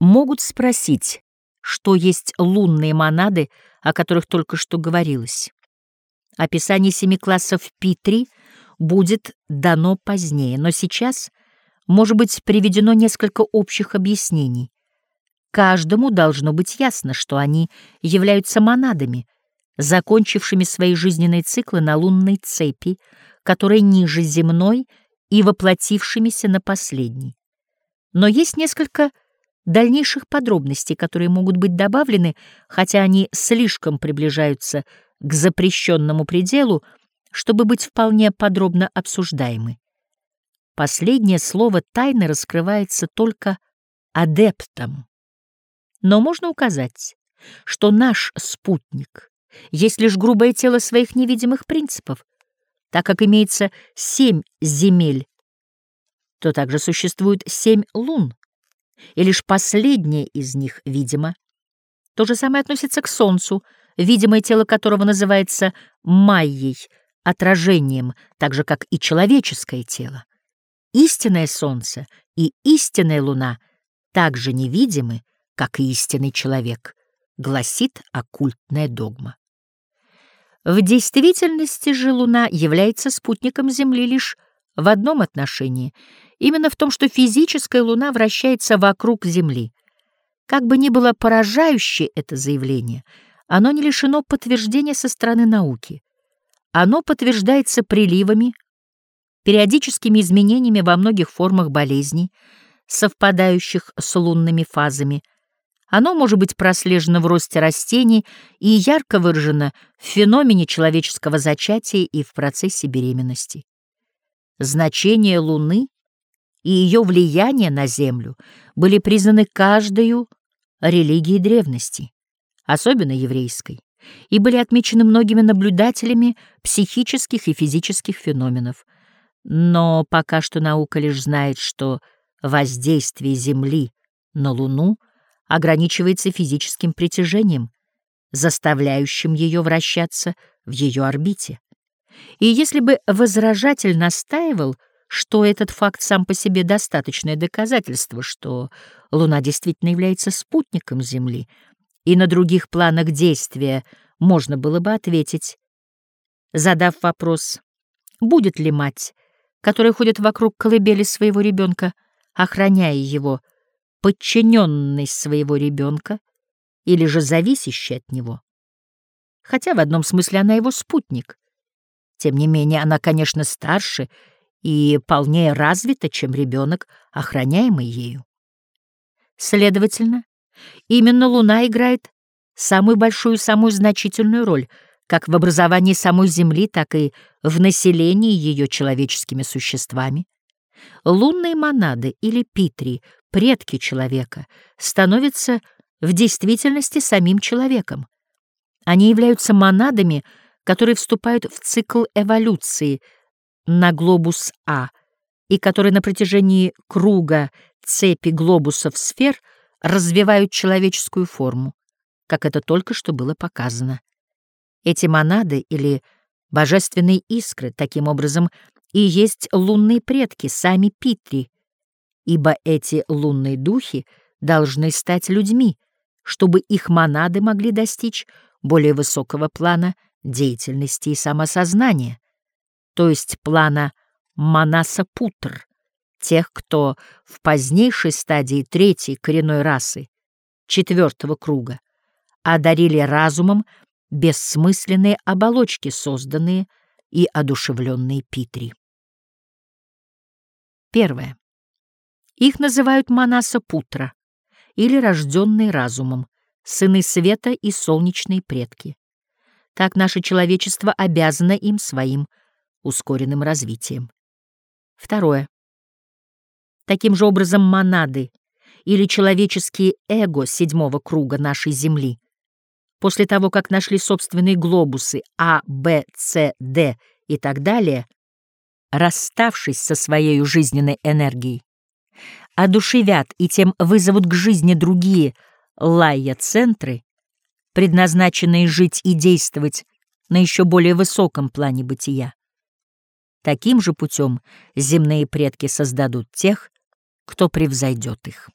Могут спросить, что есть лунные монады, о которых только что говорилось. Описание семи классов Пи-3 будет дано позднее, но сейчас может быть приведено несколько общих объяснений. Каждому должно быть ясно, что они являются монадами, закончившими свои жизненные циклы на лунной цепи, которая ниже земной и воплотившимися на последней. Но есть несколько дальнейших подробностей, которые могут быть добавлены, хотя они слишком приближаются к запрещенному пределу, чтобы быть вполне подробно обсуждаемы. Последнее слово тайны раскрывается только адептам. Но можно указать, что наш спутник есть лишь грубое тело своих невидимых принципов, так как имеется семь земель, то также существует семь лун, и лишь последняя из них видимо. То же самое относится к Солнцу, видимое тело которого называется майей, отражением, так же, как и человеческое тело. Истинное Солнце и истинная Луна также невидимы, как и истинный человек, гласит оккультная догма. В действительности же Луна является спутником Земли лишь в одном отношении, именно в том, что физическая Луна вращается вокруг Земли. Как бы ни было поражающе это заявление, оно не лишено подтверждения со стороны науки. Оно подтверждается приливами, периодическими изменениями во многих формах болезней, совпадающих с лунными фазами. Оно может быть прослежено в росте растений и ярко выражено в феномене человеческого зачатия и в процессе беременности. Значение Луны и ее влияние на Землю были признаны каждою религией древности, особенно еврейской, и были отмечены многими наблюдателями психических и физических феноменов. Но пока что наука лишь знает, что воздействие Земли на Луну ограничивается физическим притяжением, заставляющим ее вращаться в ее орбите. И если бы возражатель настаивал, что этот факт сам по себе достаточное доказательство, что Луна действительно является спутником Земли, и на других планах действия можно было бы ответить, задав вопрос, будет ли мать, которая ходит вокруг колыбели своего ребенка, охраняя его, подчиненной своего ребенка или же зависящей от него. Хотя в одном смысле она его спутник — тем не менее, она, конечно, старше и полнее развита, чем ребенок, охраняемый ею. Следовательно, именно Луна играет самую большую самую значительную роль как в образовании самой Земли, так и в населении ее человеческими существами. Лунные монады или питри, предки человека, становятся в действительности самим человеком. Они являются монадами — которые вступают в цикл эволюции на глобус А и которые на протяжении круга цепи глобусов сфер развивают человеческую форму, как это только что было показано. Эти монады или божественные искры, таким образом, и есть лунные предки, сами Питри, ибо эти лунные духи должны стать людьми, чтобы их монады могли достичь более высокого плана деятельности и самосознания, то есть плана Манаса-Путр, тех, кто в позднейшей стадии третьей коренной расы, четвертого круга, одарили разумом бессмысленные оболочки, созданные и одушевленные Питри. Первое. Их называют Манаса-Путра или рожденные разумом, сыны света и солнечные предки. Так наше человечество обязано им своим ускоренным развитием. Второе. Таким же образом монады или человеческие эго седьмого круга нашей Земли после того, как нашли собственные глобусы А, Б, С, Д и так далее, расставшись со своей жизненной энергией, одушевят и тем вызовут к жизни другие лайя-центры, предназначенные жить и действовать на еще более высоком плане бытия. Таким же путем земные предки создадут тех, кто превзойдет их.